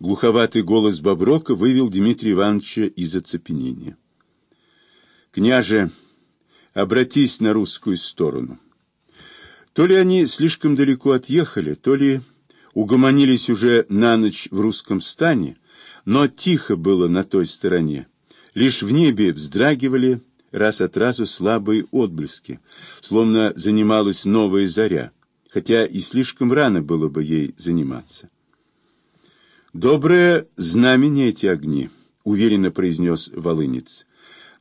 Глуховатый голос Боброка вывел Дмитрия Ивановича из оцепенения. «Княже, обратись на русскую сторону». То ли они слишком далеко отъехали, то ли угомонились уже на ночь в русском стане, но тихо было на той стороне. Лишь в небе вздрагивали раз от разу слабые отблески, словно занималась новая заря, хотя и слишком рано было бы ей заниматься. «Доброе знамение эти огни», — уверенно произнес Волынец.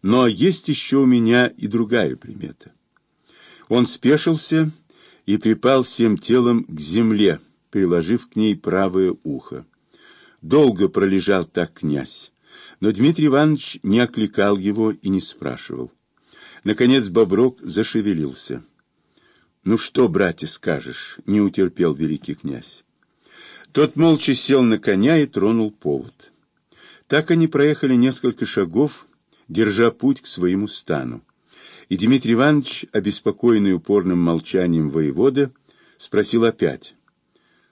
«Но есть еще у меня и другая примета». Он спешился и припал всем телом к земле, приложив к ней правое ухо. Долго пролежал так князь, но Дмитрий Иванович не окликал его и не спрашивал. Наконец Боброк зашевелился. «Ну что, братья, скажешь?» — не утерпел великий князь. Тот молча сел на коня и тронул повод. Так они проехали несколько шагов, держа путь к своему стану и Дмитрий Иванович, обеспокоенный упорным молчанием воевода, спросил опять,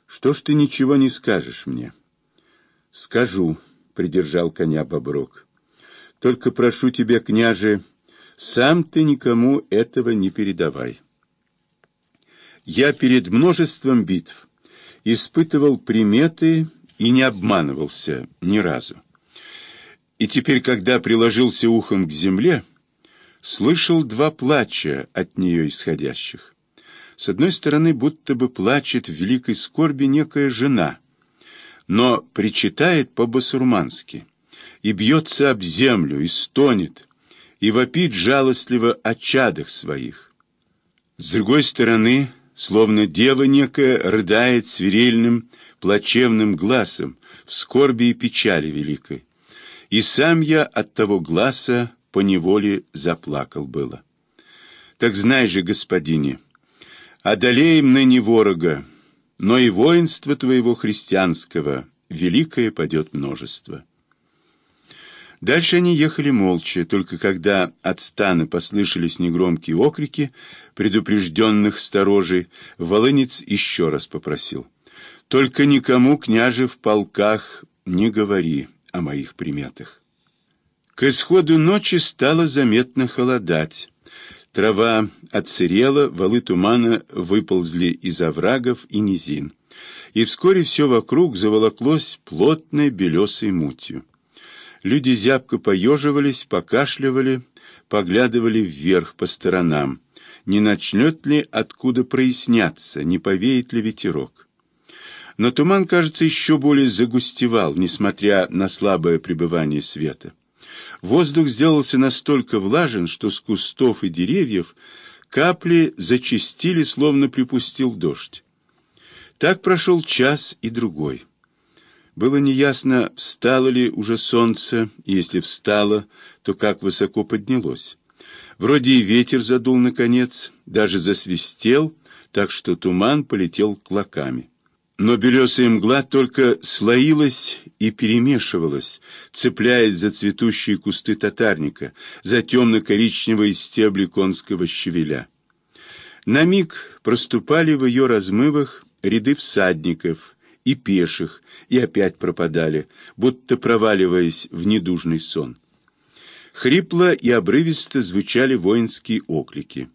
«Что ж ты ничего не скажешь мне?» «Скажу», — придержал коня Боброк. «Только прошу тебя, княже, сам ты никому этого не передавай. Я перед множеством битв испытывал приметы и не обманывался ни разу. И теперь, когда приложился ухом к земле, — слышал два плача от нее исходящих. С одной стороны, будто бы плачет в великой скорби некая жена, но причитает по-басурмански, и бьется об землю, и стонет, и вопит жалостливо о чадах своих. С другой стороны, словно дева некая рыдает свирельным, плачевным глазом в скорби и печали великой. И сам я от того глаза по неволе заплакал было. Так знай же, господине, одолеем ныне ворога, но и воинство твоего христианского великое падет множество. Дальше они ехали молча, только когда от стана послышались негромкие окрики предупрежденных сторожей, Волынец еще раз попросил. «Только никому, княже, в полках не говори о моих приметах». К исходу ночи стало заметно холодать. Трава отсырела, валы тумана выползли из оврагов и низин. И вскоре все вокруг заволоклось плотной белесой мутью. Люди зябко поеживались, покашливали, поглядывали вверх по сторонам. Не начнет ли откуда проясняться, не повеет ли ветерок? Но туман, кажется, еще более загустевал, несмотря на слабое пребывание света. Воздух сделался настолько влажен, что с кустов и деревьев капли зачистили, словно припустил дождь. Так прошел час и другой. Было неясно, встало ли уже солнце, и если встало, то как высоко поднялось. Вроде и ветер задул наконец, даже засвистел, так что туман полетел клоками. Но белесая мгла только слоилась и перемешивалась, цепляясь за цветущие кусты татарника, за темно-коричневые стебли конского щавеля. На миг проступали в ее размывах ряды всадников и пеших, и опять пропадали, будто проваливаясь в недужный сон. Хрипло и обрывисто звучали воинские оклики.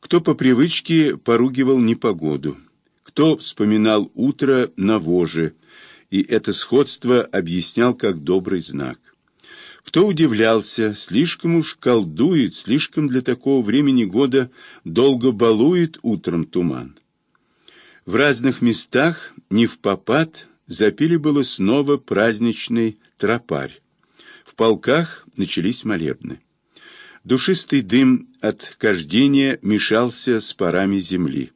Кто по привычке поругивал непогоду, кто вспоминал утро на воже, и это сходство объяснял как добрый знак. Кто удивлялся, слишком уж колдует, слишком для такого времени года долго балует утром туман. В разных местах, не в попад, запили было снова праздничный тропарь. В полках начались молебны. Душистый дым от кождения мешался с парами земли.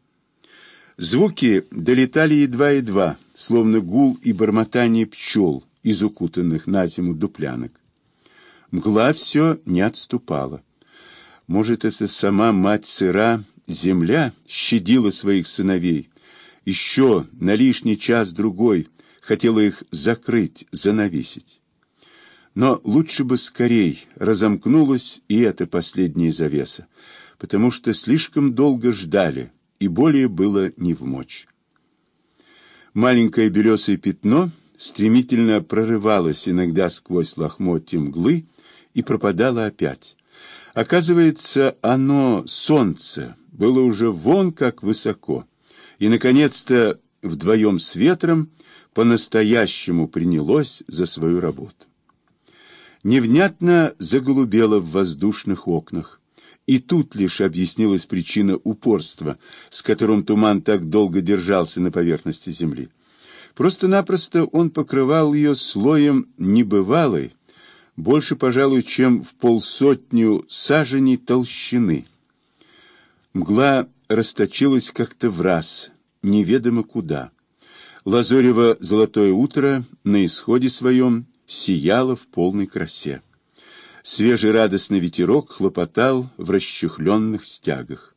Звуки долетали едва-едва, словно гул и бормотание пчел из укутанных на зиму дуплянок. Мгла все не отступала. Может, это сама мать сыра, земля, щадила своих сыновей. Еще на лишний час-другой хотела их закрыть, занавесить. Но лучше бы скорей разомкнулась и эта последняя завеса, потому что слишком долго ждали, и более было не в мочь. Маленькое белесое пятно стремительно прорывалось иногда сквозь лохмотья мглы и пропадало опять. Оказывается, оно, солнце, было уже вон как высоко, и, наконец-то, вдвоем с ветром по-настоящему принялось за свою работу. Невнятно заголубело в воздушных окнах. И тут лишь объяснилась причина упорства, с которым туман так долго держался на поверхности земли. Просто-напросто он покрывал ее слоем небывалой, больше, пожалуй, чем в полсотню саженей толщины. Мгла расточилась как-то в раз, неведомо куда. Лазорево золотое утро на исходе своем сияло в полной красе. Свежий радостный ветерок хлопотал в расчехленных стягах.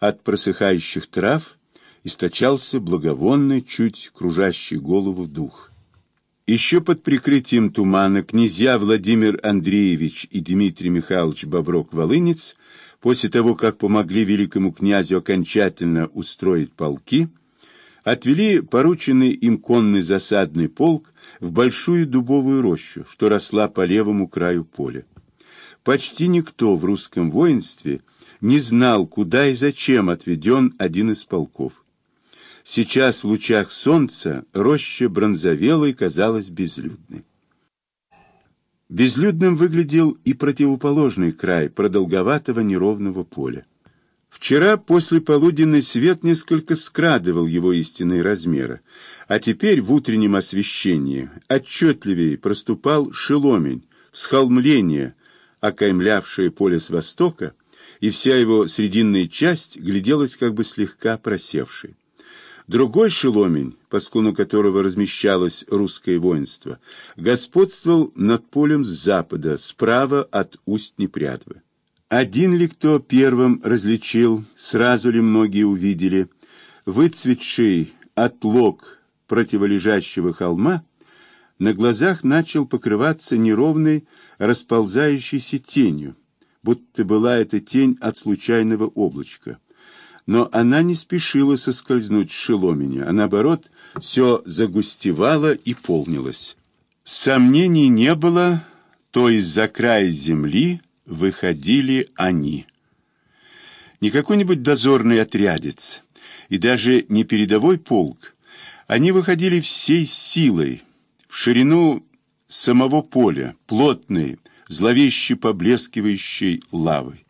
От просыхающих трав источался благовонный, чуть кружащий голову дух. Еще под прикрытием тумана князья Владимир Андреевич и Дмитрий Михайлович Боброк-Волынец, после того, как помогли великому князю окончательно устроить полки, отвели порученный им конный засадный полк в большую дубовую рощу, что росла по левому краю поля. Почти никто в русском воинстве не знал, куда и зачем отведен один из полков. Сейчас в лучах солнца роща бронзовела и казалась безлюдной. Безлюдным выглядел и противоположный край продолговатого неровного поля. Вчера после полуденный свет несколько скрадывал его истинные размеры, а теперь в утреннем освещении отчетливее проступал шеломень, схолмление, окаймлявшее поле с востока, и вся его срединная часть гляделась как бы слегка просевшей. Другой шеломень, по склону которого размещалось русское воинство, господствовал над полем с запада, справа от усть Непрядвы. Один ли кто первым различил, сразу ли многие увидели, выцветший отлог противолежащего холма, на глазах начал покрываться неровной, расползающейся тенью, будто была эта тень от случайного облачка но она не спешила соскользнуть с шеломеня, а наоборот, все загустевало и полнилось. Сомнений не было, то из-за края земли выходили они. Не какой-нибудь дозорный отрядец, и даже не передовой полк, они выходили всей силой, в ширину самого поля, плотной, зловеще поблескивающей лавой.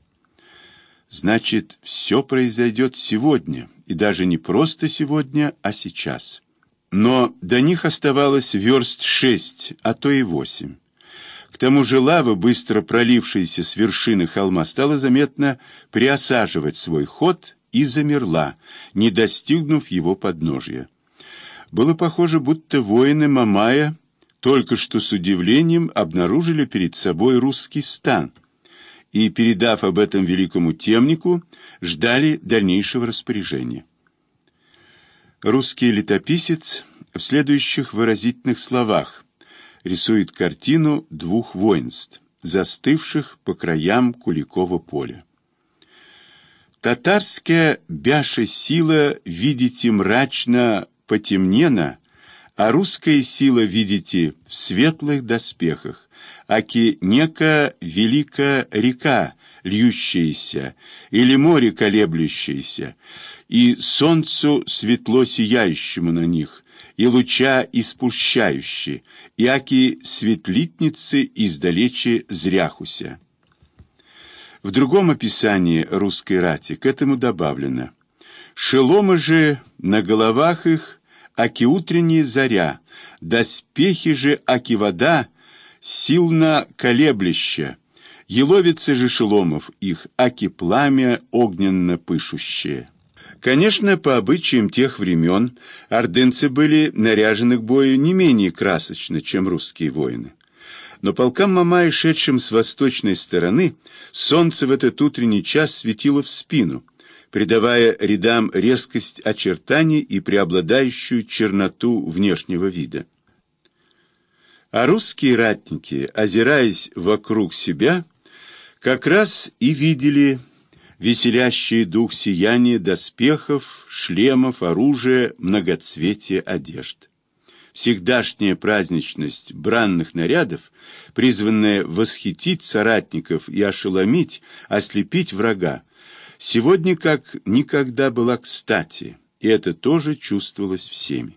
Значит, все произойдет сегодня, и даже не просто сегодня, а сейчас. Но до них оставалось верст шесть, а то и восемь. К тому же лава, быстро пролившаяся с вершины холма, стала заметно приосаживать свой ход и замерла, не достигнув его подножия. Было похоже, будто воины Мамая только что с удивлением обнаружили перед собой русский стан — и, передав об этом великому темнику, ждали дальнейшего распоряжения. Русский летописец в следующих выразительных словах рисует картину двух воинств, застывших по краям Куликова поля. Татарская бяша сила, видите, мрачно потемнена, а русская сила, видите, в светлых доспехах аки нека велика река, льющаяся, или море колеблющееся, и солнцу светло сияющему на них, и луча испущающие, и аки светлитницы издалече зряхуся. В другом описании русской рати к этому добавлено «Шеломы же на головах их, аки утренняя заря, доспехи же, аки вода, силно колеблюще, еловицы же шеломов их, аки пламя огненно пышущее. Конечно, по обычаям тех времен ордынцы были наряжены к бою не менее красочно, чем русские воины. Но полкам Мамая, шедшим с восточной стороны, солнце в этот утренний час светило в спину, придавая рядам резкость очертаний и преобладающую черноту внешнего вида. А русские ратники, озираясь вокруг себя, как раз и видели веселящий дух сияние доспехов, шлемов, оружия, многоцветия одежд. Всегдашняя праздничность бранных нарядов, призванная восхитить соратников и ошеломить, ослепить врага, сегодня как никогда была кстати, и это тоже чувствовалось всеми.